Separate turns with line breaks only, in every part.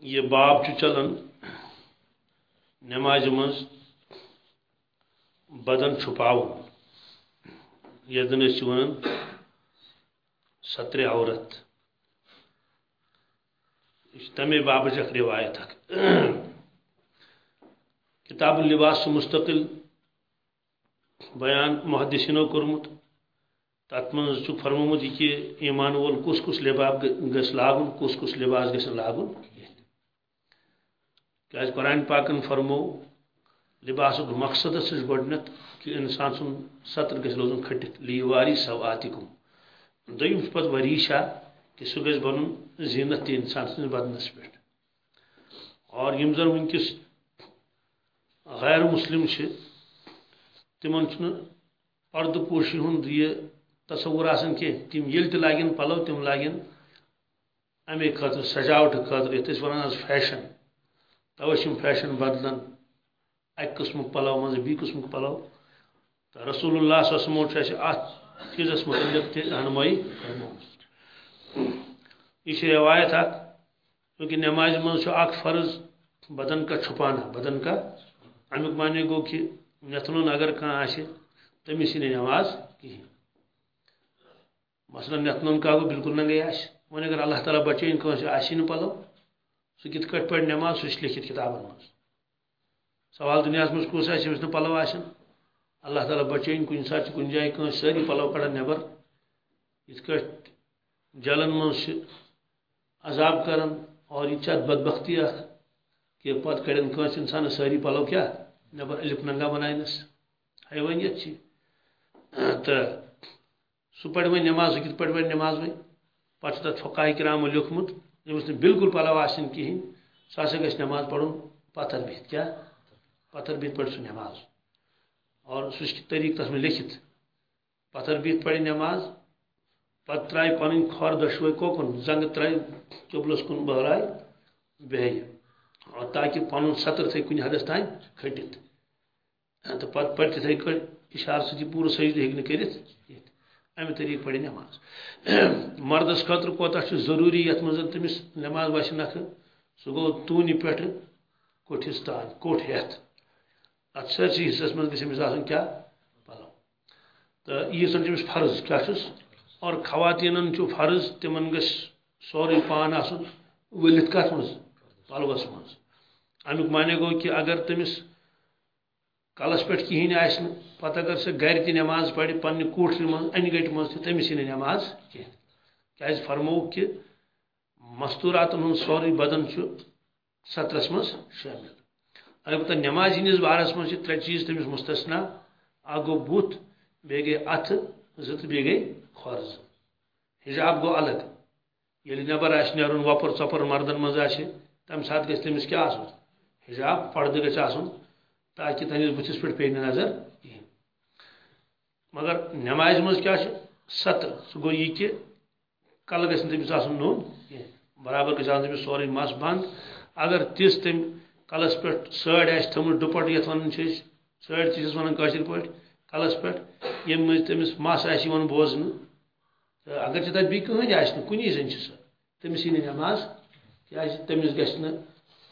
یہ باب چلان نماز مز بدن چھپاؤ۔ یس زن ون ستر عورت۔ یہ تمے بابچ اخ روایت اخ کتاب اللباس مستقل، بیان محدثینو کورمت تت من فرمومت یہ کہ ایمان وول کس کس لباس گس لاگن، کس کس لباس گھن لاگن۔ کیاز قرآن پاکن فرمو لباس مقصد گڈنت کہ انسان سن سطر گھس روزن کھٹت۔ لیواری سواتکم دویم پت وریشا کہ سہ گھس بنن زینت تہ انسان سن بدنس پہ اور یم زن ونکس غیر مسلم تمن پرد پوشی ہند یہ تصور آسان کی تم یل تہ لاگن، پلو تم لاگن امی خاطر سجاوٹ خاطر یت ونان آز فیشن۔ توے فیشن بدلان اک قسم پلو مز بی قسم پلو تو رسول اللہ صلی اللہ علیہ وسلم ات چیزس متعلق تہ رہنمائی۔ یہ روایت اک کیونکہ نماز مز اک فرض بدن کا چھپانا، بدن کا۔ امیک معنی گو کہ نتن اگر کھانا آسہ تمس یہ نماز کہین مثلا نتن کا گو بالکل ننگے آس وۄنۍ اگر اللہ تعالیٰ بچٲیِن کٲنٛسہِ آسی نہٕ پَلو سُہ کِتھ کٲٹھۍ پَرِ نٮ۪ماز سُہ چھِ لیکھِتھ کِتابَن منٛز۔ سوال دُنیاہَس منٛز کُس آسہِ ییٚمِس نہٕ پَلو آسن؟ اللہ تعالیٰ بچٲیِن کُنہِ ساتہٕ چھِ کُنہِ جایہِ کٲنٛسہِ سٲری پَلو کَڑان نٮ۪بر۔ یِتھ کٲٹھۍ جلن منٛز چھِ عذاب کران اور یہِ چھِ اَتھ بدبختی اکھ کہ پتہٕ کڑن کٲنٛسہِ اِنسانَس سٲری پَلو کیٛاہ؟ نٮ۪بر ألِف ننگا بناونس۔ حیوٲنیت چھِ۔ تہٕ سُہ پَرِ وۄنۍ نٮ۪ماز سُہ کِتھ پٲٹھۍ پَرِ نٮ۪ماز وۄنۍ؟ پَتہٕ چھُ تَتھ فقاہ کرامو لیوٗکھمُت۔ ییٚمِس نہٕ بالکل پَلو آسن کِہیٖنۍ سُہ ہسا گژھِ نٮ۪ماز پتھر بِہِتھ کیٛاہ پتھر بِہِتھ پَرِ سُہ نٮ۪ماز اور سُہ چھُ طریٖقہٕ تَتھ منٛز لیکھِتھ پتھر بِہِتھ پَرِ نٮ۪ماز پتہٕ ترٛایہِ پَنٕنۍ کھۄر دۄشوے کوکُن زنٛگہٕ ترٛایہِ قبلس کُن بہرایہِ بیٚہہِ تاکہِ پَنُن سطر تھٲے کُنہِ حدس تانۍ کھٔٹِتھ ہاں، تہٕ پتہٕ پَرِ تِتھٕے کٲٹھۍ اِشارٕ سۭتۍ یہِ سجدٕ ہیٚکہِ نہٕ کٔرِتھ کینٛہہ اَمہِ طریٖقہٕ پَرِ نٮ۪ماز۔ مردس خٲطرٕ کوتاہ چھُ ضروٗری یَتھ منٛز تٔمِس نٮ۪ماز باسہِ نکھٕ، سُہ گوٚو توٗنہِ پٮ۪ٹھٕ کوٹھِس تام کوٹھ ہٮ۪تھ۔ اَتھ سٲرسٕے حِصس منٛز گژھِ أمِس آسُن کیٛاہ؟ پَلو۔ تہٕ ییٖژ فرض کیٛاہ چھُس؟ اور خواتیٖنن چھُ فرض تِمن گژھِ سورُے پان آسُن ؤلِتھ کَتھ منٛز؟ پَلوَس منٛز۔ امیُک معنی گوٚو کہِ اگر تٔمِس کلس پٮ۪ٹھ کِہیٖنۍ آسہِ نہٕ۔ پتہٕ اگر سۄ گرِ تہِ نٮ۪ماز پرِ، پننہِ کوٹھرِ منٛز انہِ گٹہِ منٛز تہِ تٔمِس یی نہٕ نٮ۪ماز کینٛہہ۔ کیٛازِ فرمووُکھ کہِ مستوٗراتن بدن چھُ سطرس منٛز شٲمِل۔ البتہ نٮ۪ماز ہِنٛدِس بارس منٛز چھِ ترٛےٚ چیٖز تٔمِس مستثنا اکھ گوٚو بُتھ، بیٚیہِ گٔے اَتھٕ، زٕ تہٕ بیٚیہِ گٔے کھۄر زٕ الگ۔ ییٚلہِ نٮ۪بر آسہِ نیرُن، وۄپُر ژۄپُر مردن منٛز آسہِ، تمہِ ساتہٕ گژھِ تٔمِس کیٛاہ آسُن؟ حجاب، پردٕ گژھِ آسُن تاکہِ تہنٛدِس بٕتھِس پٮ۪ٹھ پیٚیہِ نہٕ نظر کِہیٖنۍ مگر نٮ۪مازِ منٛز کیٛاہ چھُ ستر۔ سُہ گوٚو یہِ کہِ کلہٕ گژھِ نہٕ تٔمِس آسُن نوٚن کینٛہہ برابر گژھِ آسُن تٔمِس سورُے مس بنٛد اگر تِژھ تٔمۍ کلس پٮ۪ٹھ سٲڑۍ آسہِ تھٲومٕژ ڈُپٹہٕ یَتھ وَنان چھِ أسۍ سٲڑۍ تہِ چھِس وَنان کٲشِر پٲٹھۍ کلس پٮ۪ٹھ ییٚمہِ مٔنٛزۍ تٔمِس مس آسہِ یِوان بوزنہٕ تہٕ اگر چھِ تَتہِ بیٚیہِ کٕہٕنۍ آسہِ نہٕ کُنی زٔنۍ چھِ سۄ تٔمِس یی نہٕ نٮ۪ماز کیٛازِ تٔمِس گژھِ نہٕ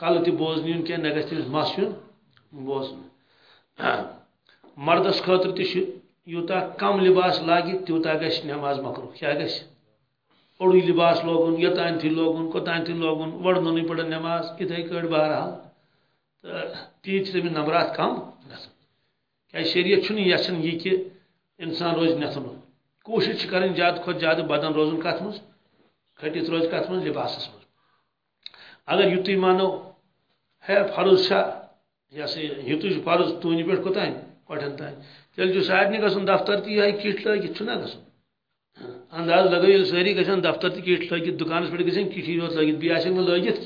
کلہٕ تہِ بوزنہٕ یُن کینٛہہ نہ گژھِ تٔمِس مس یُن بوزنہٕ مردس خٲطرٕ تہِ چھُ یوٗتاہ کم لباس لاگہِ تیوٗتاہ گژھِ نٮ۪ماز مۄکرو کیٛاہ گژھِ؟ اوڑُے لباس لوگُن یوٚتانتھٕے لوگُن کوٚتانتھٕے لوگُن وڑنُنٕے پڑن نٮ۪ماز، یِتھٕے کٲٹھۍ بہرحال۔ تہٕ تیٖتۍ چھِ تٔمِس نمبرات کم گژھان۔ کیٛازِ شریعت چھُنہٕ یژھان یہِ کہِ اِنسان روزِ نٮ۪تھنُن کوٗشِش چھِ کرٕنۍ زیادٕ کھۄتہٕ زیادٕ بدن روزُن کتھ منٛز، کھٔٹِتھ روزِ کتھ منٛز، لباسس منٛز۔ اگر یُتُے مانو ہے فرض چھا یہ سا یُتُے چھُ فرض توٗنہِ پٮ۪ٹھ کوٚتانۍ کۄٹھٮ۪ن تانۍ تیٚلہِ چھُ سارنٕے گژھُن دفتر تہِ یِہے کِٹ لٲگِتھ چھُنہ گژھُن انداز لگٲیِو ییٚلہِ سٲری گژھن دفتر تہِ کِٹ لٲگِتھ دُکانس پٮ۪ٹھ گژھن کِٹھی یوت لٲگِتھ بیٚیہِ آسن نہٕ لٲگِتھ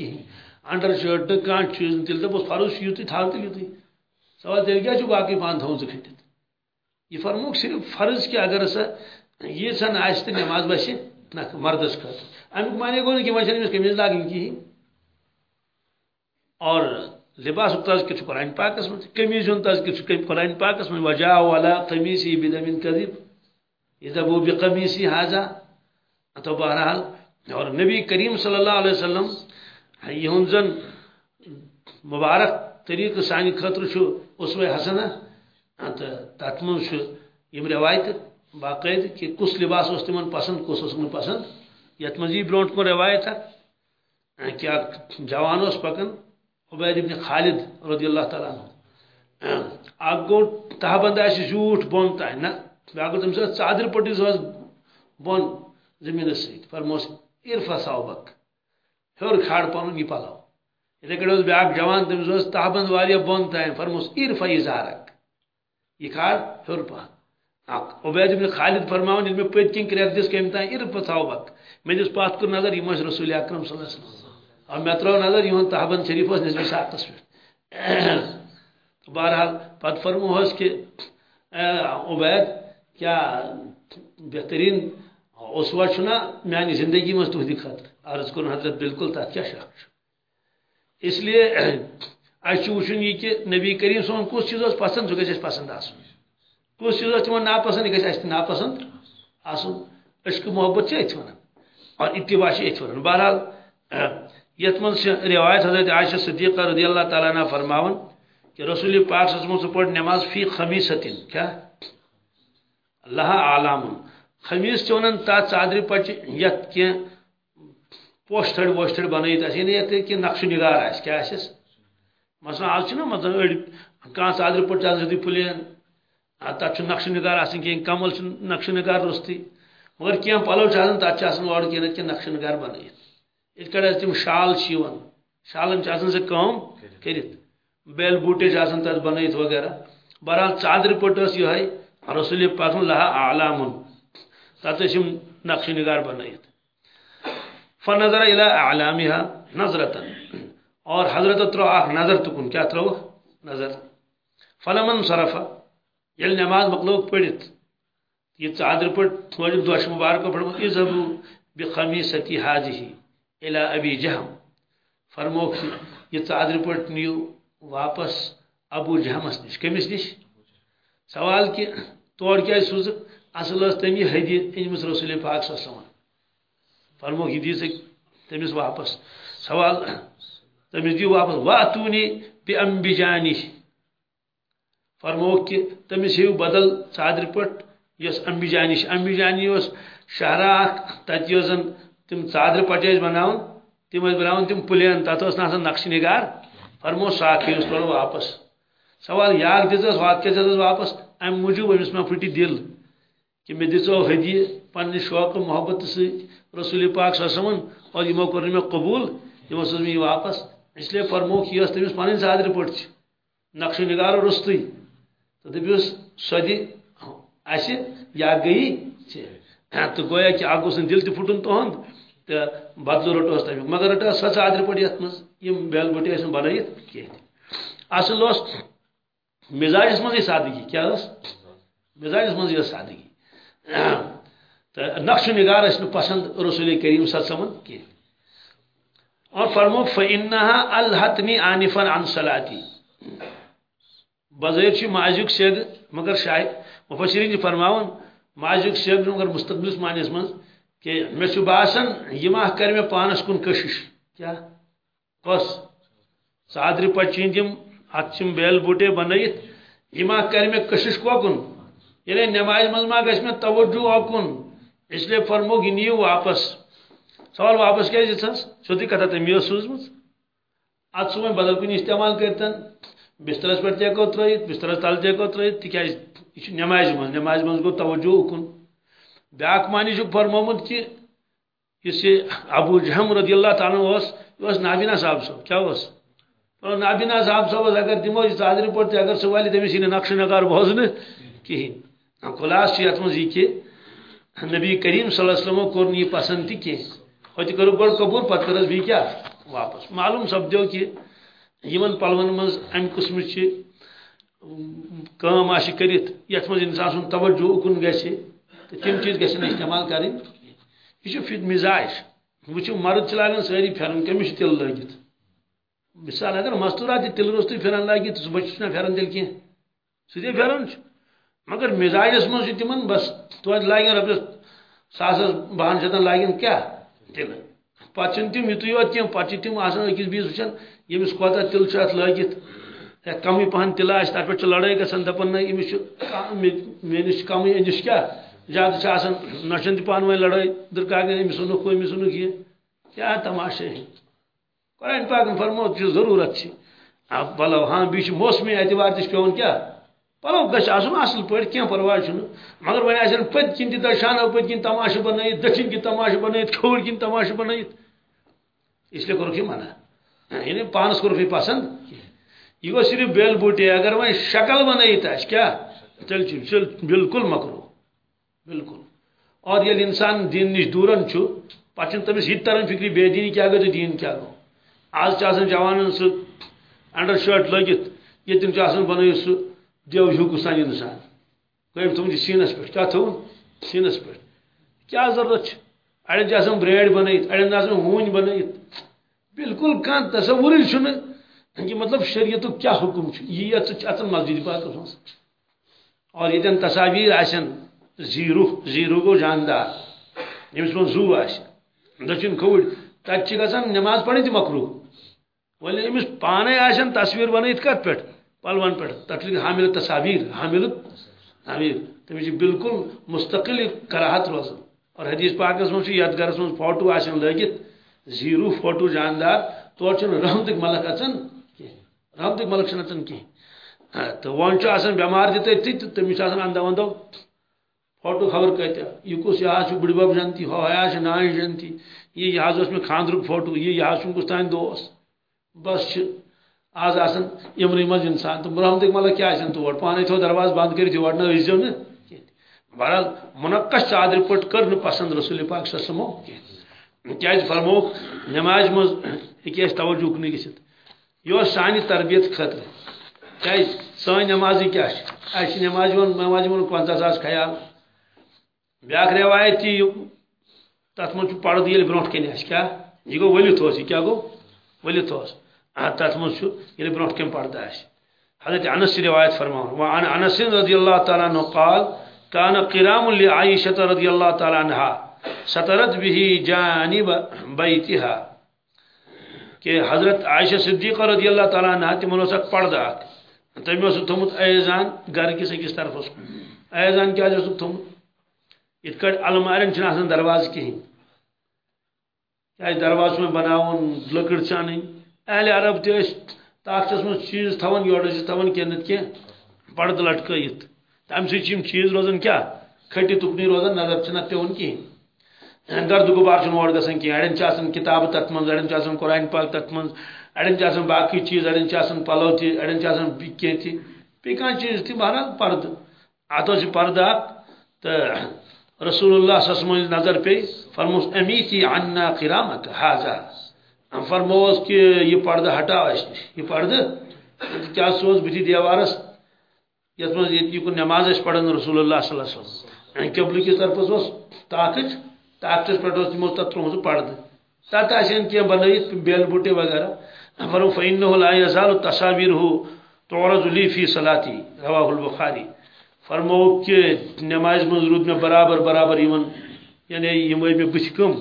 انڈر شٲٹ تہٕ کانٛہہ چیٖز نہٕ تیٚلہِ دَپوس فرض چھُ یُتُے تھاو تہٕ یُتُے سوال تیٚلہِ کیٛاہ چھُ باقٕے پان تھاوُن ژٕ کھٔٹِتھ یہِ فرموکھ صرف فرض کہِ اگر ہسا ییٖژہن آسہِ تہٕ نٮ۪ماز باسہِ نہ مردس خٲطرٕ امیُک معنی گوٚو نہٕ کہِ وۄنۍ چھنہٕ أمِس قمیٖض لاگٕنۍ کِہیٖنۍ اور لباس تذکر چھُ قرآن پاکس منٛز قمیٖض ہُنٛد تذکر چھُ قرآن پاکس منٛز وجا ولا قمیٖسی بدمن قذب اذا بو بقمیٖسی حاضہ تو بہرحال، اور نبی کریم صلی اللہ علیہ وسلم، یہ زن مبارک طریقہ سانہ خطر اسوے حسنہ ہاں، تو تت من روایت باقاعدہ کہ کس لباس اس تمن پسند، کس اس پسند یت مز یہ برو کن روایت ہاں، کہ جوان اس پکان عبید ابن خالد رضی اللہ تعالیٰ عنہ. اک گو تہبند آس زیوٹ بون تہ نا؟ بیاکھ گو تم سات ژادر پٹی سوز بون زمین ست فرموس ارفا صوبک ہر کھاڑ پن یہ پلو اتھے کٹ بیاکھ جوان تم سوز تہبند واریاہ بون تہ فرموس ارفا ازارک یہ کھاڑ ہر پن عبید ابن خالد فرماون یل میں پت کن کریک دس کم تان ارفا صوبک میں دس پات کر نظر یہ رسول اکرم صلی اللہ علیہ وسلم اور میں ترو نظر یہ تہبند شریف نسبت ساتس پہ بہرحال پت فرمو حس کہ عبید، کیا بہترین اسوا چھنا میانی زندگی مز تہدی خطر عرض کن حضرت بالکل تک کیا شک اس لیے اچھا وچن یہ کہ نبی کریم سون کس چیز پسند سہ گھس پسند آسن؟ کس چیز تمہ ناپسند یہ گھس ناپسند آسن؟ عشق محبت سے اور اتباع سے اتھ بہرحال یت من روایت حضرت عائشہ صدیقہ رضی اللہ تعالیٰ عنہ فرماون کہ رسول پاک صلی اللہ علیہ وسلم پڑھ نماز فی خمیستن کیا؟ اللہ عالم۔ خمیس چونن تا چادری پچ یت کی پوسٹر ووسٹر بنائیت اس یعنی یت کی نقش نگار اس کیا اس مثلا آج چھنا مطلب اڑ کان چادری پچ چادر دی پلین تت چھ نقش نگار آسن کی کمل چھ نقش نگار رستی۔ مگر کیا پلو چادن تت چھ آسن اور کی کی نقش نگار بنائیت ات تم شال شالن سے کام کرت بیل بوٹے تر بنائت وغیرہ۔ بہرحال چادر پٹ یہ رسول پاک لہا اعلام۔ تت نقش نگار بنائت فنظر الى اعلامها نظرتا۔ اور حضرت ترو اخ نظر تکن۔ کیا ترو نظر۔ فلمن صرف۔ یل نماز مقلوب پڑت یہ چادر پٹ موجود دوش مبارک پڑھ اذهبوا بخمیستی هذه الى ابي جهم فرموک یہ چادر پٹ نیو، واپس ابو جہمس نش۔ کمس نش؟ سوال کہ تور کیا سوز اصل اس تمی حدی انمس رسول پاک صلی اللہ علیہ وسلم۔ فرمو کی دی تمس واپس۔ سوال تمس دی واپس۔ واتونی بی انبجانی فرمو کہ تمس ہیو بدل صادر پٹ یس انبجانی انبجانی اس شہرہ تت تم صادر پٹ بناون تم بناون تم پلین تت اس ناسن نقش نگار، فرمو ساکھی اس پر واپس۔ سوال یاد دس واقع دس واپس؟ ام موجود امس میں پھٹی دل کہ میں دسو ہدی پنہ شوق، محبت سی رسول پاک صلی اللہ علیہ وسلم اور یمو کر میں قبول یمو سوز میں واپس۔ اس لیے فرمو کہ اس تمس پنن صادر پٹ نقش نگار رستی۔ تو دپیوس سدی اسی یا گئی تو گویا کہ اگو سن دل تہ پھٹن تہند تو بدل رٹوس تمیک، مگر رٹا سہ صادر پٹ یت مز بیل بٹی اس بنائیت کی اصل اس مزاجس مز سادگی کیا مزاجس مز یہ سادگی۔ تو نقش نگار اس پسند رسول کریم صلی اللہ علیہ وسلم کی اور فرمو، فإنها الحتنی آنفا عن صلاتی بظاہر چھ سید مگر شاید مفسرین فرماون ماجوک سید مگر مستقبل معنیس من کہ میں چھ باسن یہ کر میں پانس کن کشش کیا کس صادر پچین تم اتم بیل بوٹے بنائت یہ ما کر میں کشش کوکن۔ یعنی نماز مز ما گھس میں توجہ اوکن اس لیے فرمو کہ نیو واپس۔ سوال واپس کیا دس سیودی کتھا تمی سوزمت ات سو میں بدل کن استعمال کرتن بسترس پہ تیکو ترائت بسترس تل تیکو ترائت تکیاز یہ نماز من نماز من گو توجہ اوکن بیاکھ معنی چھ فرمومت کہ اس ابو جہم رضی اللہ تعالیٰ اس یہ نابینا صاحب صاحب کیا اس نابینا صاحب صاحب اگر تمو یہ صادر پڑتے اگر سوالی تمس یہ نقش نگار بوزن کہین خلاص یت مز یہ کہ نبی کریم صلی اللہ علیہ وسلم کور یہ پسند تہ کی ہو تہ کرو گۄڈ قبول پتہ کرس بی کیا؟ واپس۔ معلوم سپدیو کہ یمن پلون مز ام قسم چھ کام آش کرت یت مز انسان سن توجہ اکن گژھِ تہ تم چیز گژھن استعمال کریں یہ فت مزاج. وچو مرد لاگان ساری پھرن کمس تل لگت مثال اگر مستورات تل روستو پھرن لگت سہ بچ نا پھرن تیل کی سیدھے پھرن مگر مزاجس من تمن بس توتہ لاگن رۄپیس ساسس بہن شتن لاگن کیا تل. پتہ تم یتھی یوت کی پتہ تم أکس بیس وچان یمس کوتہ تل ات لگت کمی پہن تل آس تر پہ لڑائی گھان دپان نا امس مے نش کم امس کیا زیادہ آسان نشن تہ پان ون لڑائی درکا گئی امس اونک امس اونک یہ کیا تماشے ہیں؟ قرآن پاک فرمو ضرورت اب پلو ہاں بیچ موسمی اعتبار تہ پیون کیا؟ پلو گھس آسن اصل پہ کی پرواہ چھ مگر وی آن پت کن تہ درشانو پت کن تماشہ بنائت دچن کن تماشہ بنائت کھوڑ کن تماشہ بنائت اس لیے کورک یہ منع یعنی پانس کورک یہ پسند؟ یہ گو صرف بیل بوٹے، اگر وی شکل بنائت آس کیا اچھا؟ تیل چل، بالکل مکرو۔ بالکل۔ اور یل انسان دین نش دورن چھو پتہ تمس یہ تران فکری بے دینی کیا گو تو دین کیا گو آج جوان سہ انڈر شرٹ لگت یہ تم بنائت سہ دیو ہوں سان جی انسان۔ قیم تم سینس پہ کیا تھو سینس پہ کیا ضرورت اڑین آسان بریڈ بنائت اڑین آسان ہون بنائت بالکل کان تصور کہ مطلب شریعت کیا حکم یہ اچن مسجد پاک اور یہ تصاویر آسن۔ زیرو زیرو گو جاندار یمس من زو آس دچن کھوڑ تت گژھان نماز پڑھن تہ مکرو ولی امس پانے آسن تصویر بنائت کت پہ پلون پہ تک حامل تصاویر. حامل تعمیر تمس بالکل مستقل کراہت روزان اور حدیث پاکس من یت گرس من فوٹو آن لگت. زیرو فوٹو جاندار تور رحمتک ملک اچان رحمتک ملک اچان کی. تو ون بمار تھی تو تمس اندو اندو فوٹو خبر کتیا یہ کس یہ بڑی بب جنتی، ہو یہ نان جنتی، یہ یہ میں خاندر فوٹو، یہ یہ کس تان دوست۔ بس آز آسان امری مز انسان۔ تو مرحمت ملک کیا تور پانے تھو درواز بند کر یور نہ ازیو نا بہرحال، منقش چادر پٹ کر پسند رسول پاک صلی اللہ کیا فرموک نماز مز ہکی اس توجہ کنی گژھت یہ سانی تربیت خطر کیا سانی نمازی کیا اس نماز ون نماز ون پنچہ ساس خیال۔ بیاکھ روایت تھی تت من پرد یل برو کن اس کیا؟ یہ گو ولت اس یہ جی کیا گو؟ ولت اس تت من یل یعنی برو کن پرد حضرت انس روایت فرما وعن انس رضی اللہ تعالیٰ عنہ قال كان قرام لعائشة رضی اللہ تعالیٰ عنہ سترت به جانب بیتها کہ حضرت عائشہ صدیقہ رضی اللہ تعالیٰ عنہ تمہن اس پردہ تمہیں اس تھومت ایزان گھر کس اکس طرف اس ایزان کیا جو تھومت؟ ات کٹ المارن چھ درواز کہیں کیا درواز میں بناون لکڑ چان اہل عرب تس طاقتس من چیز تھوان یور تھوان کی نت کی پرد لٹکت تم سم چیز روزان کیا کھٹی تکنی روزان نظر چھ پیون کی گرد غبار چھ اور گسان کی اڑن چھ کتاب تت من اڑن چھ قرآن پاک تت من اڑن چھ باقی چیز اڑن چھ پلو تھی اڑن چھ کی تھی بیان چیز تھی بہرحال پرد اتو پرد تو رسول اللہ صلی اللہ علیہ وسلم نظر پہ فرموس امیتی عنا قرامت حاضا ہم فرموس کہ یہ پردہ ہٹا اس یہ پردہ کیا سوز بتی دیوارس یس من یہ کو نماز اس پڑھن رسول اللہ صلی اللہ علیہ وسلم ان قبل کی طرف اس طاقت طاقت پر اس مست ترمز پردہ تات آسن کی بنائیت بیل بوٹے وغیرہ فرمو فإنه لا يزال تصاویره تعرض لی فی صلاتی رواہ البخاری فرمو کہ نماز من رود میں برابر برابر یمن یعنی یم میں بچ کم،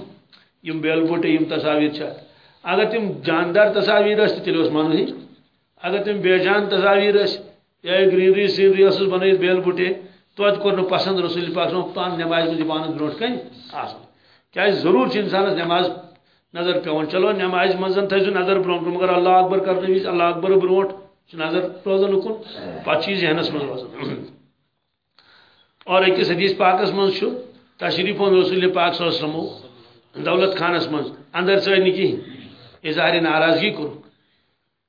یم بیل بوٹے، یم تصاویر چھ اگر تم جاندار تصاویر اس تیل اس مانو ہی اگر تم بے جان تصاویر اس یا گرینری، سینری اس بنائیت بیل بوٹے، تو ات کور پسند رسول پاک صلی پان نماز میں پان بروٹ کن آسان۔ کیا ضرور چھ انسان نماز نظر پیون چلو نماز مزن تھو نظر برونٹ مگر اللہ اکبر کرنے وز اللہ اکبر بروٹ نظر روزان اکن پتہ چیز ذہنس من روزان اور اکس حدیث پاکس من تشریف رسول پاک صلی اللہ علیہ وسلم، دولت خانس من اندر ثر نی کہیں اظہار ناراضگی کور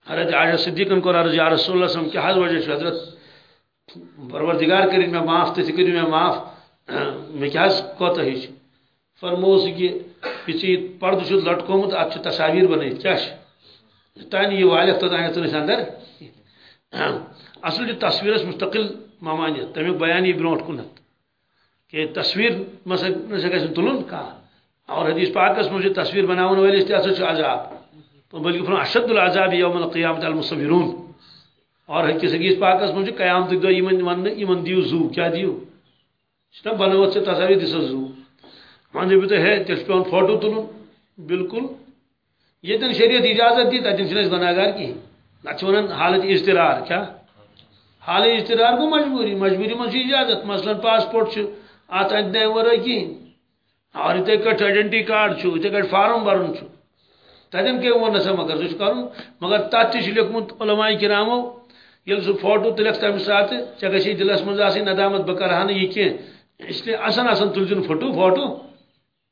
حضرت عائشہ صدیقن کور عرض یا رسول اللہ وسلم کیا حض وجہ حضرت پروردگار کریں میں معاف تھی کریں میں معاف میں کیا کوتا ہی فرموس کہ یہ پرد چھ لٹکومت ات اچھا تصاویر بنائی کیا تانی یہ والک تو تانی اندر۔ اصل یہ تصویرس مستقل ممانیت تمیک بیان یہ برونٹ کنت، کہ تصویر نسا گھن تلن کا، اور حدیث پاکس مجھے تصویر بناون ولس تہ ہسا عذاب بلکہ فرمان اشد العذاب یوم القیامت المصورون اور حدیث حدیث پاکس مجھے قیامت دو یمن ون یمن دیو زو، کیا دیو؟ چھنا بنوت سے تصاویر دس زو۔ مان دی تو ہے تیل پیون فوٹو تلن، بالکل۔ یتن شریعت اجازت دی تتن چھ گناہگار کی۔ نہ ونان حالت اضطرار کیا؟ حالت اضطرار کو مجبوری مجبوری من اجازت، مثلا پاسپورٹ چھ ات ادنے ورے کی، اور اتھے کٹ آئیڈینٹی کارڈ اتھے کٹ فارم برن چھ تتن کے ون سا مگر سہ کرن مگر تت تہ لیکمت علماء کرامو، یل سہ فوٹو تلک تمہ سات ژے دلس مز ندامت بہ کرہا نہ یہ کی اس لیے اصن اصن تلزن فوٹو فوٹو،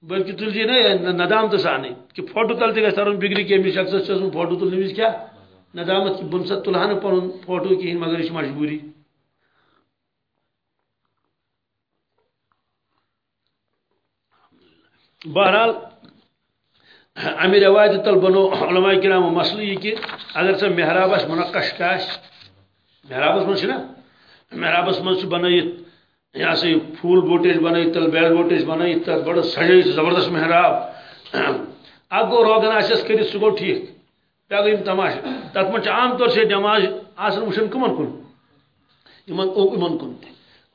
بلکہ تلجی نا ندامت سانے کہ فوٹو تل تک ترن بگری کمس شخص فوٹو تلنے وز کیا؟ ندامت کہ بم سا تلہا نا پن فوٹو کہین مگر یہ مجبوری۔ بہرحال امی روایت تل بنو علماء کرام مسئلہ یہ کہ اگر سا محرابس منقش کیا محرابس من نا؟ محرابس من بنائت یہ سا پھول بوٹیج بنائت تل بیل بوٹیج بنائت تل بڑا سجائی، زبردست محراب۔ اگ گو روغن آسس کر سہ گو ٹھیک۔ پہ گئی تماش. تر من عام طور سے نماز آسن وشن کمن کن؟ ان کن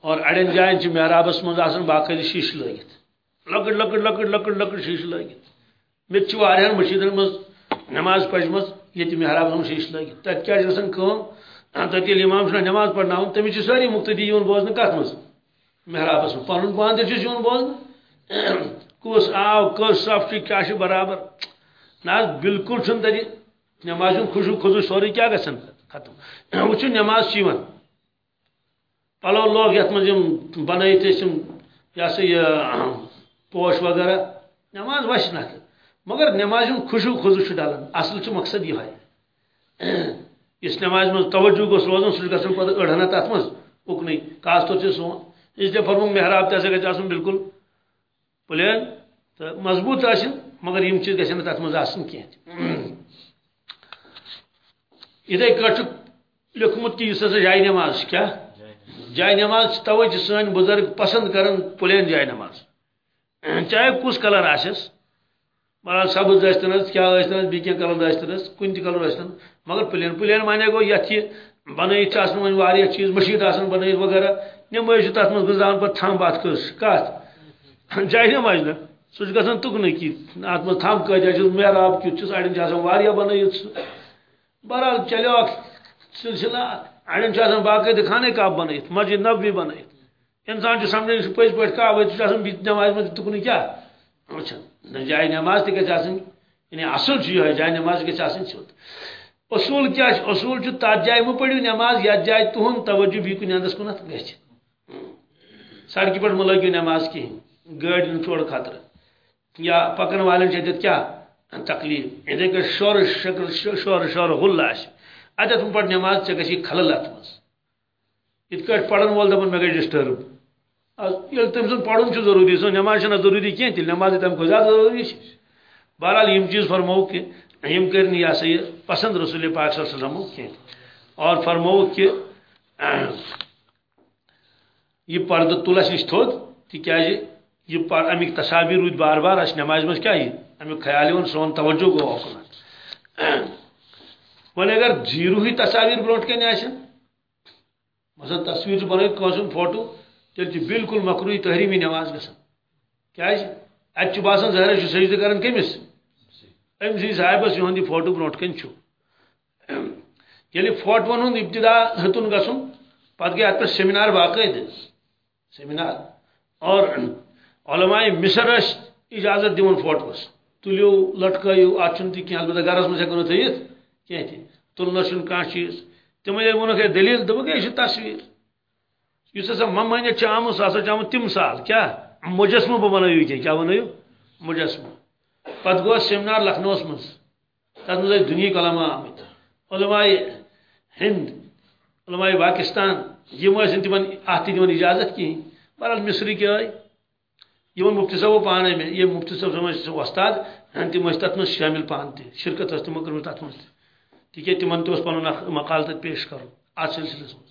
اور اڑین جائن محرابس من آسن باقاعدہ شیش لگت لکٹ لکٹ لکٹ لکٹ لکٹ شیش لگت مت واریاہن مشیدن مز نماز پجمز یہ محراب ہم شیش لگت تت کیا گژھان کم تت ییٚلہِ امام چھُنہ نماز پرناوان تٔمِس چھِ سٲری مُقتدی یِوان بوزنہٕ کتھ منٛز؟ محرابس منٛز. پنُن پان تہِ چھُس یِوان بوزنہٕ آو کٔژ صف چھِ کیٛاہ برابر؟ نہ بالکل چھُنہٕ تتہِ نماز خوشو خۄشوٗ سورُے کیٛاہ گژھان ختم. وٕچھو نماز پلو لوگ یتھ منٛز یِم بنٲیِتھ ٲسۍ یِم پوش وغیرہ۔ نماز وچھ نکھٕ مگر نماز خوشو خزو ڈالان اصل مقصد یہ اس نماز من توجہ گوس روزان سہ گھن پہ اڑہنا تر مز۔ اکن خاص طور سے سون اس لیے فرمو محراب تہ گھر آن بالکل۔ پلین، تو مضبوط آن مگر یم چیز گھن تر مز آن کی اتھے کٹ لکھمت کہ اس جائے نماز کیا جائے نماز توجہ سن بزرگ پسند کران پلین جائے نماز چاہے کس کلر آسس مطلب سبز ٲسۍتن حظ کیٛاہ ٲسۍتن حظ بیٚیہِ کینٛہہ کلر ٲسۍتن حظ کُنہِ تہِ کلر ٲسۍتن مگر پلین پلین مانے گوٚو یتھ یہِ بنٲیِتھ چھِ آسان وۄنۍ واریاہ چیٖز مٔشیٖد آسان بنٲیِتھ وغیرہ نٮ۪مٲز چھِ تتھ منٛز گٔنزراوان پتہٕ تھمب اتھ کٔژ کتھ جایہِ نٮ۪مازِ نہ سُہ چھُ گژھان تُکنٕے کہِ اتھ منٛز تھمب کۭتیاہ چھُس محراب کیُتھ چھُس اڑٮ۪ن چھِ آسان واریاہ بنٲیِتھ سُہ بہرحال چلیو سلسلہ اڑٮ۪ن چھُ آسان باقٲعدٕ خانے کعب بنٲیِتھ مسجد نبوی بنٲیِتھ انسان چھُ سمجھان یہِ چھُ پٔزۍ پٲٹھۍ کعبے سُہ چھُ آسان نٮ۪مازِ منٛز یعنی اصل یہ جائے نماز گھس سیوت اصول کیا اصول تر جائے مہ پڑو نماز یت جائے تہد توجہ بی کن اندس کنت گھ سڑکہ پہ ملو نماز کہین گاڑی چوڑ خطرہ یا پکن والن کیا؟ تکلیف اتھے کٹ شور شکل شور شور ہل اتت پہ نماز ٹھیک گی خلل ات مز ات پڑھن وول دپان مے گئی ڈسٹرب یل تم سن پڑھن ضروری سو نماز ضروری کی تیل؟ نماز تم کو زیادہ ضروری بہرحال یم چیز فرمو کہ یم کرنی یہ سا یہ پسند رسول پاک صلی اللہ علیہ وسلم کی اور فرمو کہ یہ پرد تلس نش تھوت تاز یہ پر امیک تصاویر رود بار بار اس نماز مز کیا یہ امیک خیال یون سون توجہ گو اوکن ون اگر زیرو ہی تصاویر بروٹ کن آسن مثلا تصویر بنائت کانسن فوٹو۔ تیل جی، بالکل مکروی تحریمی نماز گسان کیا جی؟ اتہ باسان ظاہر سجدہ کران کمس ام سی صاحبس یہ فوٹو بروٹ کن یل یعنی فوٹون ہند ابتدا ہتن گھن پتہ گئی ات پہ سیمینار باقاعدہ سیمینار۔ اور علماء مصر اجازت دون فوٹوس تلیو لٹکو ات تہ البتہ گرس مز ہوں تھت کی تلنس کھانا چیز تمو یل وونک دلیل دپک یہ تصویر۔ اس ہسا ممانیت آمت سہ ہسا آمت تم سال، کیا؟ مجسمہ بہ بنو کی کیا بنو مجسمہ پتہ گو سیمنار لکھنؤ مز تر مز دنیا علماء آمت علماء ہند، علماء پاکستان یم تم ات دن اجازت کہین بہرحال مصری کے آئی۔ یہ مفتی صاحب پانے میں، یہ مفتی سمجھ وستاد تم تر مز شامل پان تہ شرکت تمو کرم تر مز تک تمن تہ پن مقال تک پیش کرو۔ ات سلسلس مز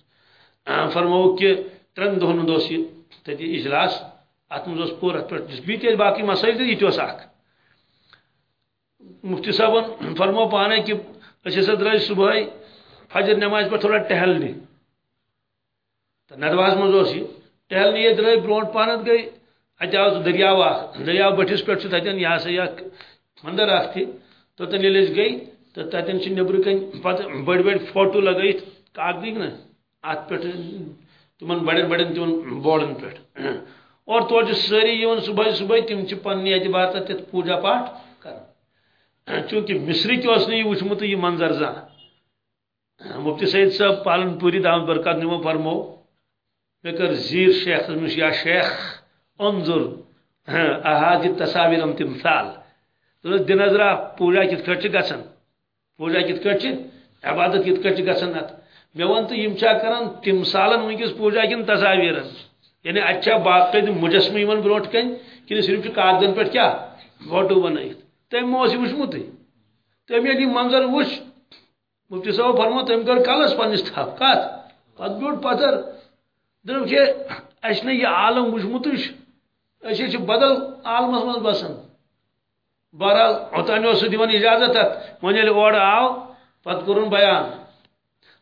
فرمو کہ ترن دہن یہ تتی اجلاس ات مز پور ات پہ بیت باقی مسائل تو یہ اخ مفتی صاحب فرمو پانے کہ اچھا سا درائے صبح فجر نماز پہ تھوڑا ٹہلنے تو ندواز مز یہ ٹہلنے یہ درائے برونٹ پانت گئی اتہ دریاو اخ دریاو بٹھس پہ تتین یہ سا یہ منظر اخ تھی توتن ییٚلہِ أسۍ گٔے تہٕ تتٮ۪ن چھِ نیٚبرٕ کَنۍ پتہٕ بٔڑۍ بٔڑۍ فوٹو لگٲیِتھ کاغذٕکۍ نا اتھ پٮ۪ٹھ تمن بڑٮ۪ن بڑٮ۪ن تمن بورڈن پٮ۪ٹھ اور تور چھِ سٲری یِوان صبحٲے صبحٲے اعتبار تتھ پوجا پاٹ کران چوٗنٛکہِ مصرٕکۍ اوس نہٕ یہِ وٕچھمُت یہِ منظر زانٛہہ مفتی سعید صٲب پالن پوری دامت برکات نِمو فرمو مےٚ کٔر زیٖر شیخ یا شیخ. انظر. احاظ تصاویر تمثال. دنظرا پوجا کت کٹ گژھان پوجا کت کٹ عبادت کت کٹ گژھان ات مے ون تو یم چھا کران تمثالن ونکس پوجا کن تصاویرن یعنی اتھا باقاعدہ مجسمہ یمن بروٹ کن کن صرف کاغذن پہ کیا؟ فوٹو بنائت تم وچمت تم یہ یعنی منظر وچ. مفتی صاحب فرمو تم کر کلس پنس تھپ کت پتہ بیوٹ پتھر دپ کہ یہ عالم وچمت اچھے بدل عالمس من بسان بہرحال اوتان سہ دان اجازت ات. وۄنۍ ییٚلہِ آو پتہٕ کوٚرُن بیان.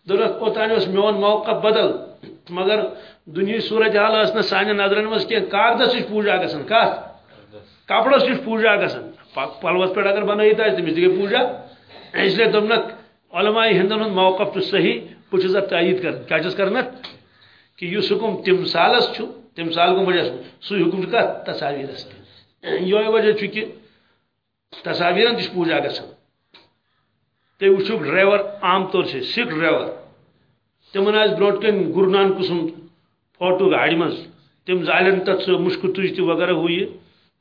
دوٚپُکھ اوتان اوس میون موقع بدل. مگر دُنہِچ صوٗرت حال ٲس نہٕ سانٮ۪ن نظرن منٛز کینٛہہ کاغذس نِش پوٗجا گژھان کتھ کپرس نِش پلوس پٮ۪ٹھ اگر بنٲیِتھ آسہِ تٔمِس تہِ گٔے پوٗجا. علماء ہندن ہُنٛد موقف چھُ صحیح بہٕ چھُس اتھ تعیٖد کران کہ یُس حکم تمثالس چھُ؟ تمثال گوٚو مجسم سُے حکم چھُ کتھ تصاویرس یہوے وجہ چھُ کہ تصاویرن تہ پوجا گژھان تھی وچو ڈرائیور عام طور سے سکھ ڈرائیور۔ تمن آس برو کن گرو نانک سند فوٹو گاڑی مز تم زالن تک سہ مشک تج تہ وغیرہ ہو یہ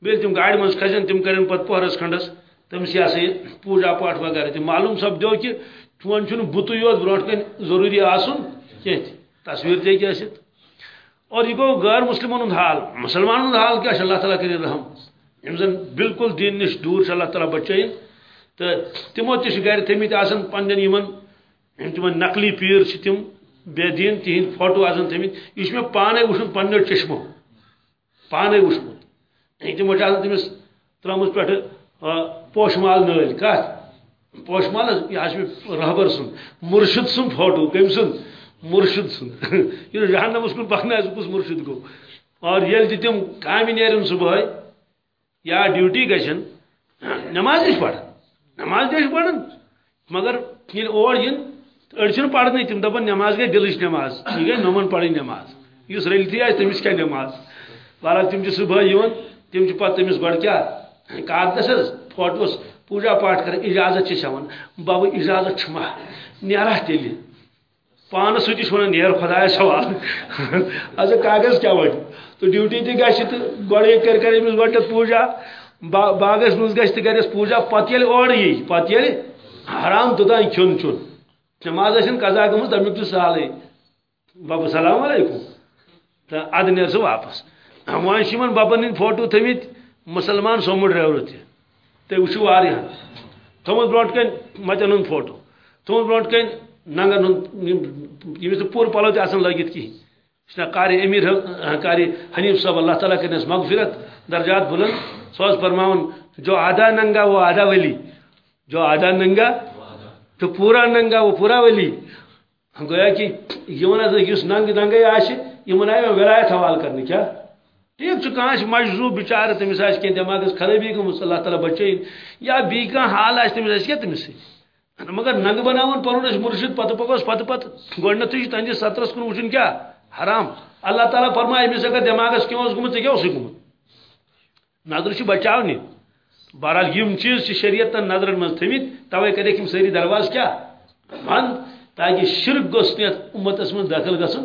بیل تم گاڑی مز کھسن تم کرن پت پہرس کھنڈس۔ تمس یہ سا پوجا پاٹ وغیرہ تم معلوم سپدو کہ چون چھ بت یوت برو کن ضروری آسن۔ کی تصویر تہ ہیکہ اور یہ گو غیر مسلمن ہند حال. مسلمان ہند حال کیا؟ اللہ تعالیٰ کر رحم یم زن بالکل دین نش دور اللہ تعالیٰ بچائن تو تمو تہ گھر تھمت آسان پنن یمن نقلی پیر تم بے دین تہند فوٹو آسان تھمت یہ مے پانے وچھن پنو چشمو. پانے وچھمت تمو تمس ترمس پہ پوش مال نل کت پوش مال یہ رہبر سن. مرشد سن فوٹو کم سن. مرشد سن. یہ جہنمس کن پکن کس مرشد گو اور یل تم کام نیرن صبح یا ڈیوٹی گھن نماز تہ پڑھ نماز تہ پڑھن. مگر یل اور ین أڑ پڑھنے تم. دپان نماز گئی دلچ نماز. یہ گئی نمن پڑھن نماز. اس رلتی آس تمس کیا نماز؟ بہرحال تم صبح یون تم پتہ تمس گۄڈٕ کیا کاغذس حظ فوٹوس پوجا پاٹ کر اجازت چھ بابا اجازت چھما. نیرا تیٚلہِ پانس سۭتی ونان نیر خدایا سوال. اچھا کاغذ کیا وٹ تو ڈیوٹی تہ گژھِ تہ گۄڈے کر کر أمِس پوجا۔ باغس منٛز گژھِ پوجا، پتہٕ ییٚلہِ اورٕ یی پتہٕ ییٚلہِ حرام توٚتام کھیوٚن چیوٚن نماز ٲسِن قضا گٔمٕژ تمیُک تہِ سہلٕے۔ بابا سلام علیکم۔ تہٕ ادٕ نیر سُہ واپس۔ وۄنۍ چھِ یِمن ببن ہٕنٛدۍ فوٹو تھٲمٕتۍ مُسلمان سومو ڈرایورو تہِ۔ تُہۍ وٕچھِو واریاہن تھوٚمُت برونٛٹھ کَنۍ متٮ۪ن ہُنٛد فوٹو۔ تھوٚمُت برونٛٹھ کَنۍ ننگن ہُنٛد ییٚمِس نہٕ پلو تہِ آسان لٲگِتھ کِہیٖنۍ قاری امیر ہاں، قاری حنیف صاحب، اللہ تعالیٰ کرنس مغفرت، درجات بلند۔ سو فرماون، جو آدھا ننگا وہ آدھا ولی۔ جو آدھا ننگا تو پورا ننگا وہ پورا ولی۔ گویا کہ اس ننگ ننگے آشی یہ آئی ولایت حوال کرنے کیا؟ ٹھیک کانس مجذوب بچار تمس آس دماغ خرابی گمس اللہ تعالیٰ بچین یا بی کان حال آس تمس کیا تمس مگر ننگ بناون پنن مرشد پتہ پکوس پتہ پتہ۔ گۄڈنیتھٕے تہندس سترس کن وچھن کیا؟ حرام۔ اللہ تعالیٰ فرمائے امس اگر دماغس کیوں گوت ٹھیک اس گوت نظر بچاونی بہرحال یم چیز شریعت نظر من تھمت توے کرے یم ساری درواز کیا؟ بند، تاکہ شرک گوس امتس من داخل گھن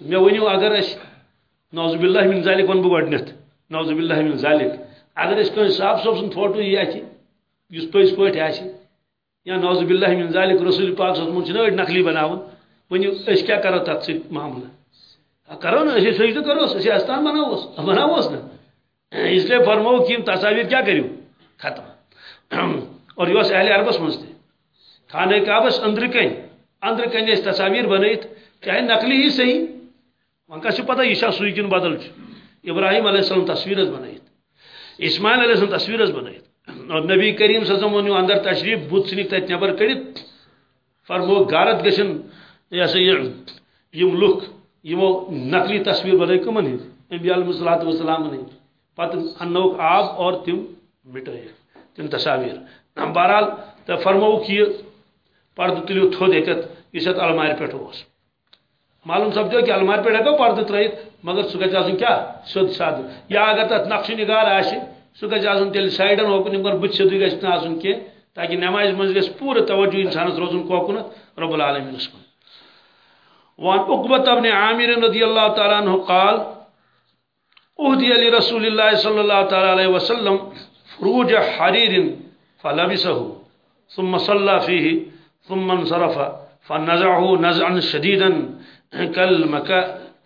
مے ونیو اگر اس نوزب اللہ من ذالک ون بہ گۄڈنیتھ نوزب اللہ من ذالک۔ اگر اس کٲنٛسہِ صاحب صٲب سُنٛد فوٹو یی اتھِ یُس پٔزۍ پٲٹھۍ آسہِ یا نوزب اللہ من ذالک، رسول پاک صٲب چھِ أڑۍ نقلی بناوان ونیو اس کیا کرو تک سے معاملہ؟ کرو نا، اسی سجدہ کرو، اسی استان بناوس بناوس نا. اس لیے فرمو کہ تصاویر کیا کریو ختم. اور یہ اہل عربس مز تہ خانہ کعبس اندر کن اندر کن اس تصاویر بنائت چاہے نقلی ہی صحیح. ون کا پتہ یہ سوئی کن بدل ابراہیم علیہ السلام تصویر بنائت اسماعیل علیہ السلام تصویر بنائت اور نبی کریم صلی اللہ علیہ وسلم اندر تشریف بت سنک تت نبر کڑت فرمو غارت گشن یہ سا یہ لک یمو نقلی تصویر بنائی کمن ہند انبیاء علیہ الصلوۃ والسلام نے پتہ انوک آب اور تم مٹائے تم تصاویر۔ بہرحال تو فرموک یہ پردہ تلیو تھود ہیکت اس المار پہ معلوم سپدو کہ المار پہ ہیکو پردہ ترائیت مگر سہ گھس آن کیا؟ سیود سادہ یا اگر تک نقش نگار آ سہ گھس آن تیل سائڈن ہوکن مگر بت سیدی گھس آن کی تاکہ نماز مز گھس پورا توجہ انسانس روزن کوکن رب العالمین کن وان عقبت ابن عامر رضی اللہ تعالیٰ عنہ قال اہدی علی رسول اللہ صلی اللہ تعالیٰ علیہ وسلم فروج حریر فلبسه ثم صلى فيه ثم انصرف فنزعه نزعا شديدا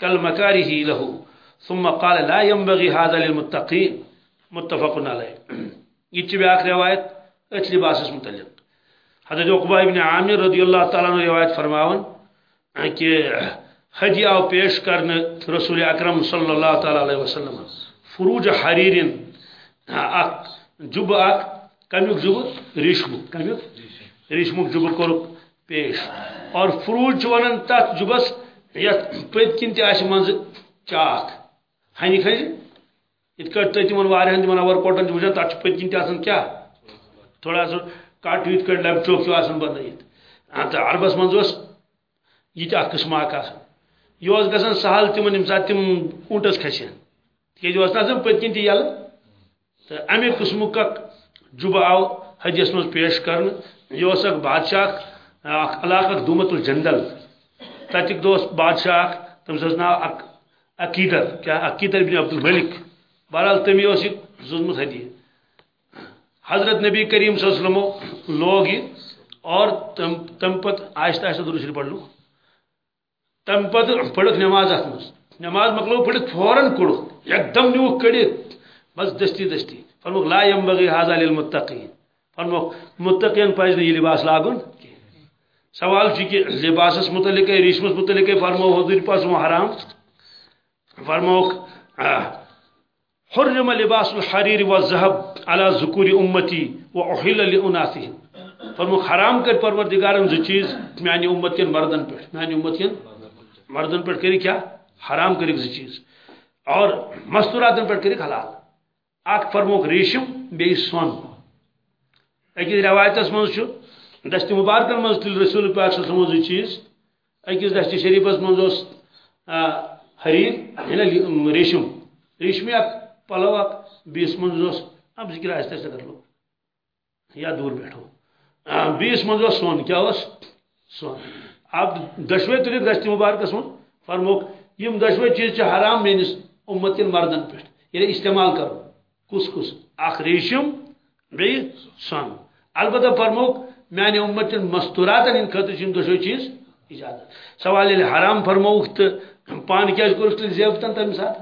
كالمكاره له ثم قال، لا ينبغي هذا للمتقين متفق عليه یہ بیاکھ روایت اتھ لباسس متعلق۔ حضرت عقبہ ابن عامر رضی اللہ تعالیٰ عنہ روایت فرماون کہ حجی آو پیش کرنے رسول اکرم صلی اللہ تعالیٰ علیہ وسلم۔ فروج حریرین اک جب اک کمیک جب ریشمک کمیک ریشمک جب کور پیش۔ اور فروج ونن تات جبس یت پت کن تہ مز چاک۔ ہنی کھنی؟ ات کٹ تمن وارہن تمن اور کوٹن وجہ تات پت کن کیا تھوڑا سا کٹ یت کٹ لیپ چوک آسان عربس مز یہ قسم اخ یہ گھن سہل تمن یم سات تم اونٹس کھسن تیز نا پتکن تہ یل تو امہ قسمک جب آو حجس مز پیش کر یہ اخ بادشاہ علاقہ دومت الجندل تتک دوس بادشاہ تمس نا عقیدر کیا عقیدر بن عبد الملک بہرحال تمی اس زوزمت حدیث حضرت نبی کریم صلی اللہ علیہ وسلم لوگ یہ اور تم پت آہستہ آہستہ درست پڑھ لو۔ تم پت پڑھ نماز ات مز نماز مکلو پڑھ فوراً کڑ ایک دم نیو کڑت بس دستی دستی۔ فرموک لا ينبغي هذا للمتقين فرموک متقین پاس یہ لباس لاگن۔ سوال چھ کہ لباسس متعلق ہے ریشمس متعلق ہے۔ فرمو حضور پاس حرام۔ فرموک حرم لباس الحرير والذهب على ذكور امتي واحل لاناثهم فرموک حرام کر پروردگارن ز چیز، میانی امت کے مردن پر. میانی امت کے مردن پر کری کیا؟ حرام کری ز چیز. اور مستوراتن پر کری حلال. اک فرموک ریشم بی سون. اکیز روایتس من دست مبارکن من تل رسول پاک صلی اللہ علیہ چیز. اکیز دست شریفس من حریر یعنی ریشم. ریشمی اک پلو اک بیس من اب ذکر آہستہ آہستہ کر لو۔ یا دور بیٹھو۔ بیس من سون۔ کیا اس سون۔ اب دشوے تلت دست مبارکس من فرموک، یم دشوے چیز حرام میانس امت کن مردن پہ یعنی استعمال کرو۔ کس کس۔ اخ ریشم بی سن البتہ فرموک میانہ امت مستورات ان خطر چھ دشو چیز اجازت سوال حرام فرموک تو پان کیا کورس زیبتن تم سات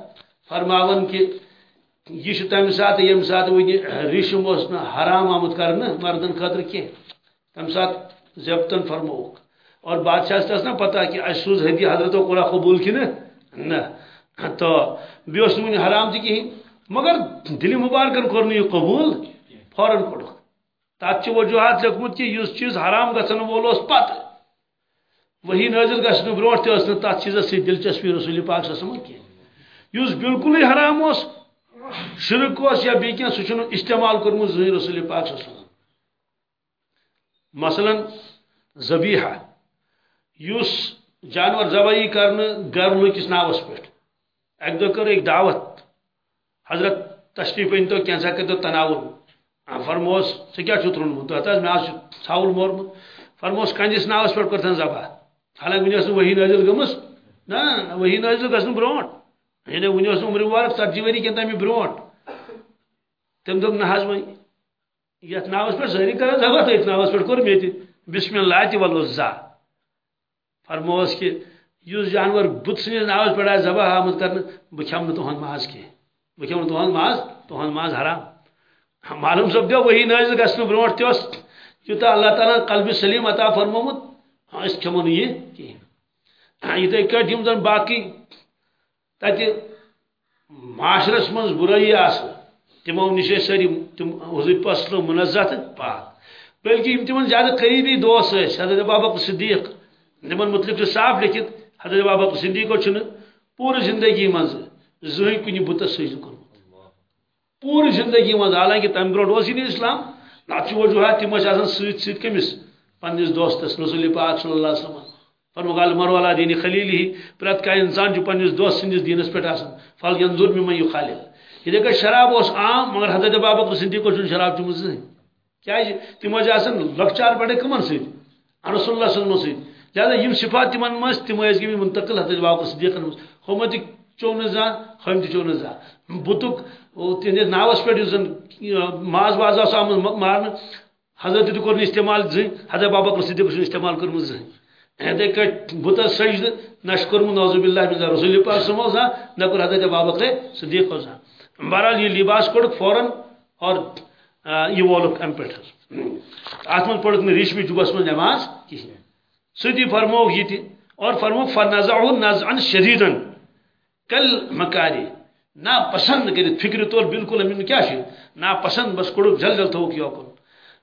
فرماون کہ یہ تم سات یم سات ون ریشم اس حرام آمد کرنا مردن خاطر کی تم سات زیبتن فرموک اور بادشاہ تس نا پتہ کہ اس سوز ہدی حضرت کو قبول کی نا تو بیوس حرام تھی کہیں مگر دل مبارکن کور یہ قبول، فوراً کوڑ تات وجوہات لکھمت کہ اس چیز حرام گھن وول پتہ۔ وہی نازل گھن برو تس تات چیزس سی دلچسپی رسول پاک سم کی اس بالکل حرام اس شرک اس یا بی کی سہ استعمال کورمت زہن رسول پاک سم مثلا زبیحہ اس جانور ذبحی کرنے گر لکس ناوس پہ اک دہ کر ایک دعوت۔ حضرت تشریف ان تو کینسا کہ تو تناول۔ فرموس، سے کیا چھو ترنمت تو میں آج ژھاول مورمت فرموس کنجس ناوس پہ کرتن ذبح۔ حالانکہ ونس وہی نازل گمس۔ نا وہی نازل گھن برونٹ یعنی ونس عمر مبارک ژتجی وری کن تمہ برونٹ تم دپ نہ حظ وۄنۍ یتھ ناوس پہ سٲری کران ذبح تٔتھۍ ناوس پہ کوٚر مےٚ تہِ بسم اللہ تہِ ول زا فرموس کہ یُس جانور بت سٕنٛدِس ناوس پہ آسہِ ذبح آمُت کرنہٕ بہٕ کھٮ۪مہٕ نہٕ تُہُنٛد ماز کینٛہہ وکھم تہد ماز تہد ماز حرام۔ معلوم سپدو وہی نازل گھن برو تس یوتہ اللہ تعالیٰ قلب سلیم عطا فرمومت ہاں، اس کھمو یہ کہین ہاں، یتھے کٹ یم زن باقی۔ تتہ معاشرس من برائی آس تمو نش ساری تم حضور پسل منزہ پاک۔ بلکہ یم تمن زیادہ قریبی دوست حضرت بابا صدیق۔ تمن متعلق صاف لکھت، حضرت بابا صدیق پورے زندگی مز زہن کن بتس سجد کورمت پوری زندگی مز حالانکہ تمہ برو اس اسلام نت وجوہات تم ست ست کمس پنس دوستس رسول پاک صلی اللہ علیہ وسلم۔ فرمو قال مرو علی دین خلیل ہی پرت کا انسان جو پنس دوست سندس دینس پہ آسان فل ینظر ممن یخالل یہ کہ شراب اس عام، مگر حضرت بابا صدیق کو شراب چمت زہن کیا تم آسان لکچار بڑے کمن ست رسول اللہ صلی اللہ علیہ وسلم لہذا یم صفات تمن مس تم ٲسۍ گٔمٕتۍ منتقل حضرت بابا صدیقن منٛز ہُمہ تہِ چوٚو نہٕ زانٛہہ ہُمہِ تہِ چوٚو نہٕ زانٛہہ ناوس پٮ۪ٹھ یُس زن ماز واز اوس آمُت مارنہٕ حضرت تہِ کوٚر استعمال زٕہٕنۍ حضرت بابا صدیق استعمال کوٚرمُت زٕہٕنۍ یِتھے کٲٹھۍ بُتس سجدٕ نہ چھُ کوٚرمُت نوزُب اللہ رسول پاک سمو نہ کوٚر حضرت بابا صدیق زانٛہہ بہرحال یہ لباس کوٚڑُکھ فوراً اور یہ وولُکھ امہِ پٮ۪ٹھ اتھ منٛز پوٚرُکھ نہٕ ریشمی جُبس منٛز نٮ۪ماز کِہیٖنۍ ستی فرمو یہ اور فرمو فنزعه نزعا شدیدا کل مکاری نا پسند کرت فکر طور بالکل امین کیا شی نا پسند بس کڑو جل جل تو کیا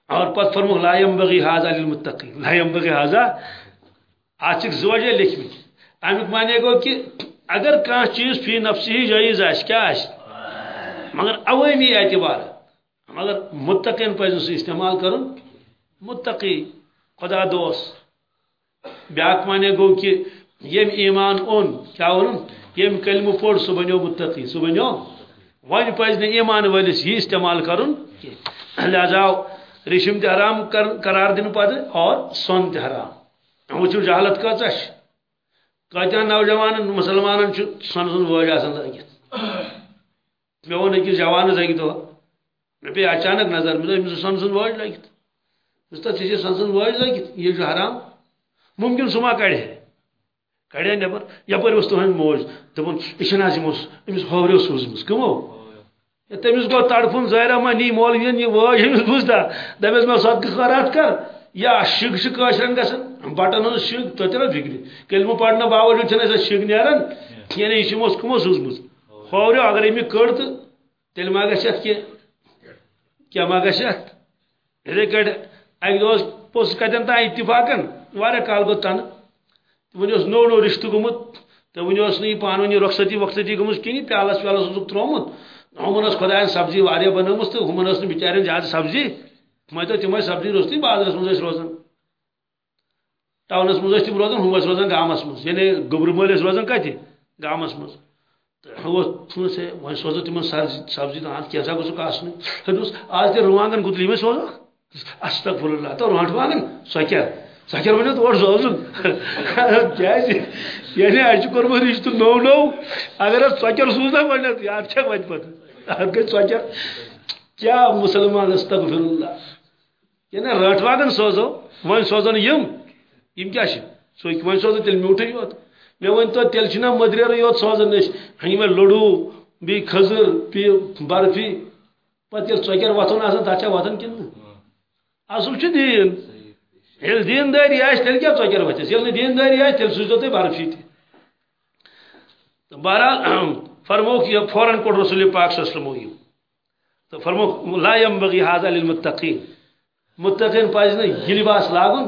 اور پت فرمو لا ينبغي هذا للمتقين لا ينبغي هذا آچک زوجہ لکھمی امیک معنی گو کہ اگر کان چیز فی نفسی جائز آش، کیا آش؟ مگر عوامی اعتبار مگر متقین پہ استعمال کرن متقی خدا دوست۔ بیاکھ مانے گو کہ یم ایمان اون، کیا ون یم کلمہ پوڑ سہ بنو متقی۔ سہ بنو ون پز ایمان ولس یہ استعمال کرن لہذا ریشم تہ حرام قرار دن پتہ اور سون تہ حرام وچو جہالت کچھ کتان نوجوان مسلمان سن سن وج آسان لگت مے وون أکِس جوانس اکہ دۄہ مے پے اچانک نظر مے دوٚپ سن سن وج لگت تتھ ژےٚ سن سن وج لگت یہ حرام، ممکن سہ ما کڑے کڑے نبر یپر اس تہند موج دپن یہ امس امس ہوریو سوزمس کمو تمس گو تڑفن ظاہرہ ما نی مولوین یہ واج امس بوزتا دپس ما صدقہ خیرات کر۔ یا شگ کاشرن گسن بٹن ہن شگ تیرا فکر۔ کلمہ پڑھنا باوجود چھن اس شگ نیرن یعنی یہ مس کمو سوزمس ہوریو اگر امی کڑ تو تیل ما گشت کہ کیا ما گشت ریکڈ اک دوس پوس کتن تا اتفاقن واریاہ کال گو تن ون نو نو رشتہ گومت تو ون یہ پان ونی رخصتی وقصتی گمت کہین پیالس پیالس اوسک ترومت۔ ہمن خدا سبزی واریاہ بنومس تو ہمن بچارن زیادہ سبزی مت تم سبزی روزتی بازرس مز روزان ٹاؤنس مز تم روزان ہم روزان گامس مز یعنی گوبر مل روزان کتہ گامس مز وۄنۍ سوزو تمن سبزی تو اتھ کیٛاہ گوٚژھُکھ آسنُے دوٚپُس آز تہِ رُوانٛگن گُتلی مےٚ سوزو استغفر اللہ تو رونٛٹھ وانٛگن سۄ کیٛاہ سکر ونو تور سوزن۔ یعنی اچھے کورمت رشتہ نو نو۔ اگر ات ژکر سوزنا گۄڈنیتھ یاد چھا وتہ پتہ ات گئی ژکر کیا مسلمان استغفر اللہ یعنی رٹواگن سوزو وۄنۍ سوزن یم یم کیا چھ سو وۄنۍ سوزو تیل میوٹھے یوت۔ مے ون تو تیل چھنا مدریر یوت سوزن نش۔ ہاں ہنی لڈو بی کھزر بی برفی پتہ ییٚلہِ ژۄکیر وۄتھُن آسان تتھ چھا وۄتھان کِنہٕ اصل چھُ دیٖن؟ یل دینداری آس تیل کیا ژکر وتھس یل دینداری آس تیل سوزو تھی برفی تھی تو بہرحال فرموک یہ فوراً کوڑ رسول پاک صلی اللہ علیہ وسلم تو فرموک لا ينبغي هذا للمتقين متقین پاز یہ لباس لاگن۔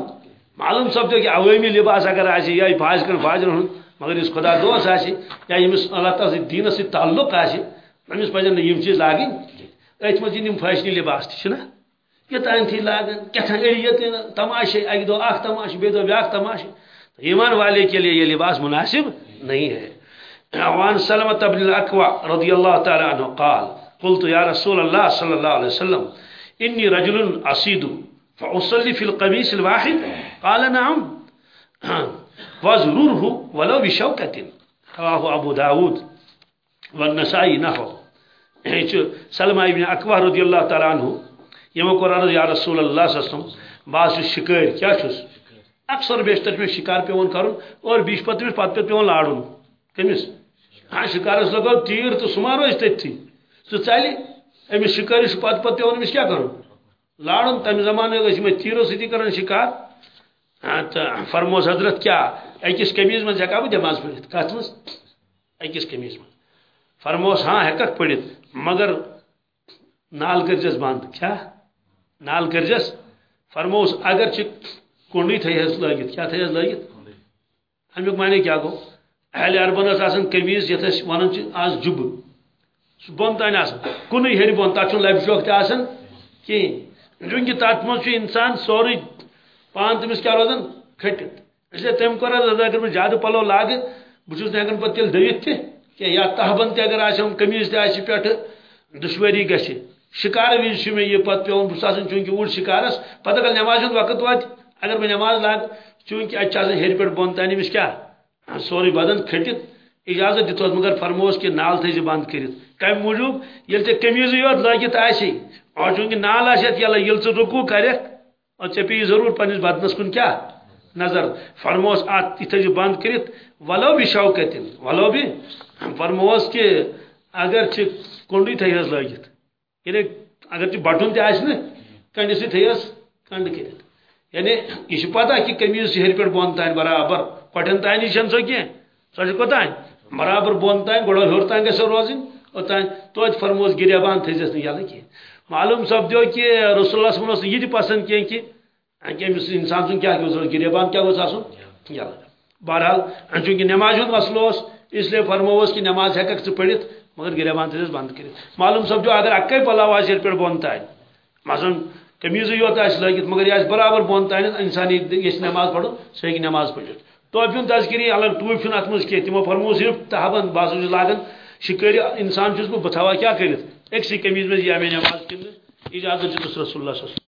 معلوم سب کہ عوامی لباس اگر آسی، یا فاج کر فاجر ہن، مگر اس خدا دوس آسی، یا یمس اللہ تعالی دین سے تعلق آسی امس پزن یم چیز لاگن۔ ات مز یم فیشنی لباس تھی نا کتان تھی لاگن کتان اڑیت تماشے اک دو اخ تماشے، بے دو بیاکھ تماشے۔ ایمان والے کے لیے یہ لباس مناسب نہیں ہے۔ وان سلمة بن الاکوع رضی اللہ تعالی عنہ قال، قلت یا رسول اللہ صلی اللہ علیہ وسلم انی رجل عصید فاصلی فی القمیس الواحد. قال، نعم. وزروره ولو بشوکت رواه ابو داود والنسائی نحو. سلمہ ابن اکوع رضی اللہ تعالی عنہ یمو قرآن یا رسول اللہ صلی اللہ علیہ وسلم، بعض شکار کیا چھس؟ اکثر بیشتر میں شکار پیون کرن اور بیش پتہ میں پتہ پیون لاڑن کمس ہاں شکارس لگو تیر تو سمارو اس تھی۔ سہ ژلہِ أمِس شکٲرِس پتہٕ پتہٕ پیوان أمِس کیٛاہ کَرُن لارُن تَمہِ زمانہٕ ٲسۍ یِمے تیٖرو سۭتی کران شِکار۔ تہٕ فرموس حضرت کیٛاہ أکِس قمیٖض منٛز ہٮ۪کا بہٕ دٮ۪ماز پٔرِتھ کَتھ منٛز أکِس قمیٖض فرموس ہاں ہٮ۪ککھ پٔرِتھ مگر نال کٔرزٮ۪س بنٛد کیٛاہ نال کرجس فرموس اگر چھ کنڈی تھیس لگت کیا تھیس لگت امیک معنی کیا گو اہل اربن آسان قمیض یت ونان آز جب۔ بن تین آسان کن ہر بن تک لب شوق تہ آسان کہین چونکہ تات مز انسان سوری پان تمس کیا روزان کھٹت اس لیے تم کور اگر بہ زیادہ پلو لاگ بہت ہکان پہ تیل دت تہ یا تہبند تہ اگر آم قمیض تہ پہ دشواری گژھِ شکار وز میں یہ پتہ پیون بس آسان چونکہ اوڑ شکارس پتہ اگر نماز ہند وقت وات اگر بہ نماز لاگ چونکہ اتہ ہر پہ بون تان امس کیا سوری بدن کھٹت اجازت دت مگر فرموس کہ نال تھز بند کرت کم موجود یل ٹھیک قمیض یوت لگت آسی، اور چونکہ نال آسیت یل یل ٹھیک رکو کرک اور ٹھیک پی ضرور پنس بدنس کن کیا نظر۔ فرموس ات تھز بند کرت ولو بھی شوکتن ولو بھی فرموس کہ اگر کنڈی تھیس لگت یعنی اگر چھ بٹن تہ آس نا کنڈس تھیس کنڈ کرت یعنی یہ پتہ کہ قمیض ہر پہ بون تان برابر کٹن تان یہ سو کی سو کوتان برابر بون تان گوڑا ہور تان گھس روزن اوتان توت فرموس گریبان تھزس نہ یلہ کی معلوم سپدو کہ رسول اللہ صلی اللہ علیہ وسلم یہ پسند کی کہ أمس انسان سن کیا گوس گریبان کیا گوس آسن یلہ بہرحال چونکہ نماز ہند مسئلہ اس اس لیے فرموس کہ نماز ہیکک ژٕ پڑھت مگر گریبان تھزس بند کرت معلوم سپدو اگر اکے پلاو آس یل پہ بون تان مثلا قمیض یوت آس لگت مگر یہ برابر بون تان انسان یہ نماز پڑھو سہ ہیٚکہِ نماز پڑھت ٹوپی ہند تذکری الگ ٹوپ چھُنہٕ اتھ مز کینٛہہ تِمو فرمو صرف تہبند بہٕ ہسا لاگان شِکٲرۍ انسان چھس بہ بہٕ تھاوان کیٛاہ کٔرِتھ أکسٕے قمیٖض منٛز یا مےٚ نٮ۪ماز کِنہٕ اجازت دِتُس رسول اللہ صلی اللہ علیہ وسلم۔